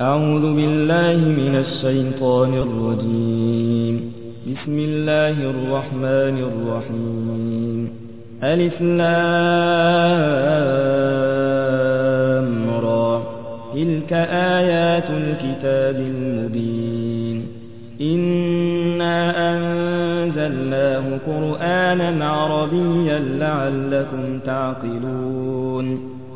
أعوذ بالله من الشيطان الرجيم. بسم الله الرحمن الرحيم. ألف لام را. تلك آيات الكتاب المبين. إنا أنزلناه قرآنا عربيا لعلكم تعقلون.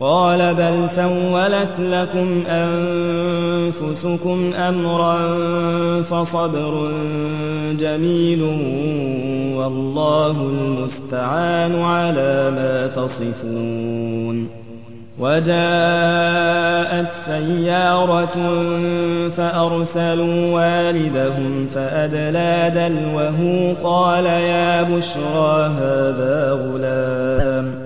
قال بل سولت لكم أنفسكم أمرا فصبر جميل والله المستعان على ما تصفون وجاءت سيارة فأرسلوا والدهم فأدلى دلوه قال يا بشرى هذا غلام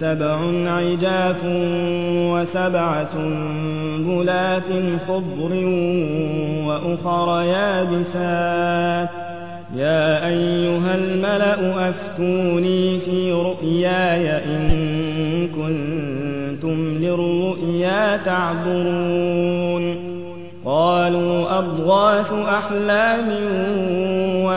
سبع عجاف وسبع سنبلات خضر وأخر يابسات. يا أيها الملأ أفتوني في رؤياي إن كنتم للرؤيا تعبرون. قالوا أضغاث أحلام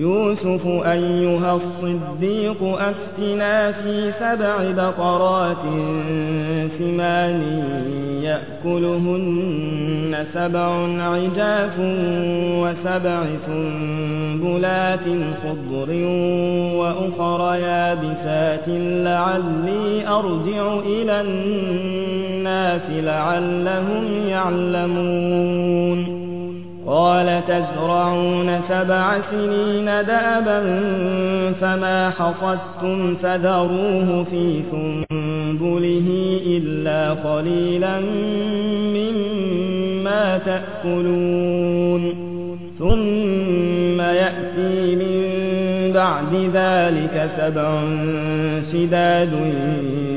يوسف أيها الصديق أفتنا في سبع بقرات ثمان يأكلهن سبع عجاف وسبع سنبلات خضر وأخر يابسات لعلي أرجع إلى الناس لعلهم يعلمون قال تزرعون سبع سنين دابا فما حصدتم فذروه في سنبله إلا قليلا مما تأكلون. ثم يأتي من بعد ذلك سبع شداد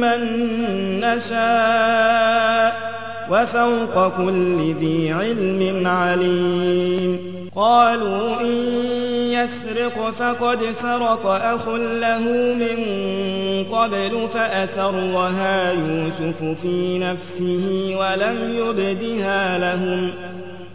من نشاء وفوق كل ذي علم عليم. قالوا إن يسرق فقد سرق أخ له من قبل فأسرها يوسف في نفسه ولم يبدها لهم.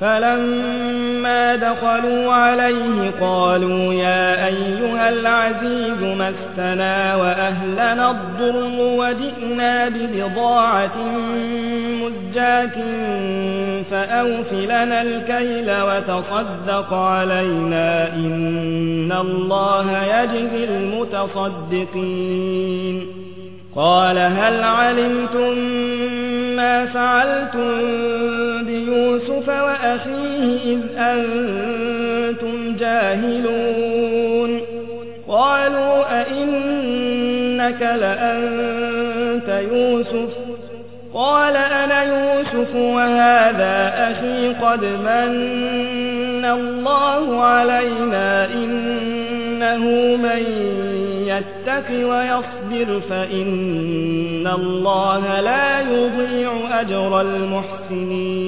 فلما دخلوا عليه قالوا يا أيها العزيز مسنا وأهلنا الضر وجئنا ببضاعة مزجاة فأوف لنا الكيل وتصدق علينا إن الله يجزي المتصدقين. قال هل علمتم ما فعلتم إذ أنتم جاهلون. قالوا أئنك لأنت يوسف؟ قال أنا يوسف وهذا أخي قد من الله علينا إنه من يتق ويصبر فإن الله لا يضيع أجر المحسنين.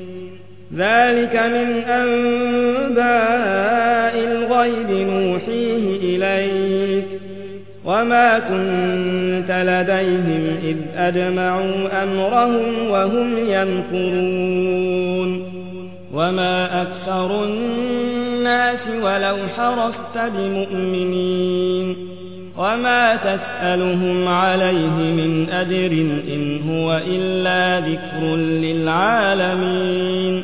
ذلك من أنباء الغيب نوحيه إليك. وما كنت لديهم إذ أجمعوا أمرهم وهم ينكرون وما أكثر الناس ولو حرصت بمؤمنين. وما تسألهم عليه من أجر إن هو إلا ذكر للعالمين.